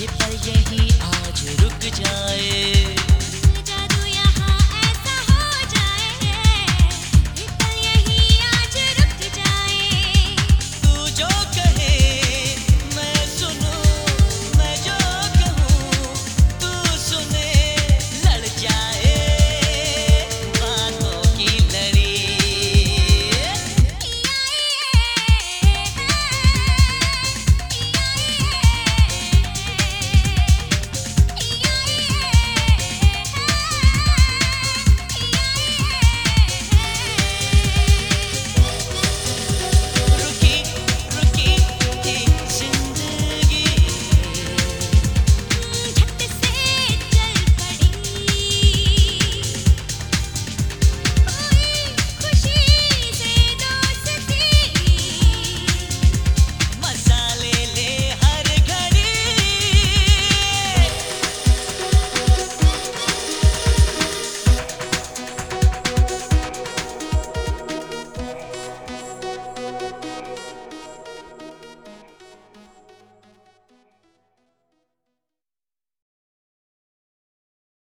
ये पल यही आज रुक जाए।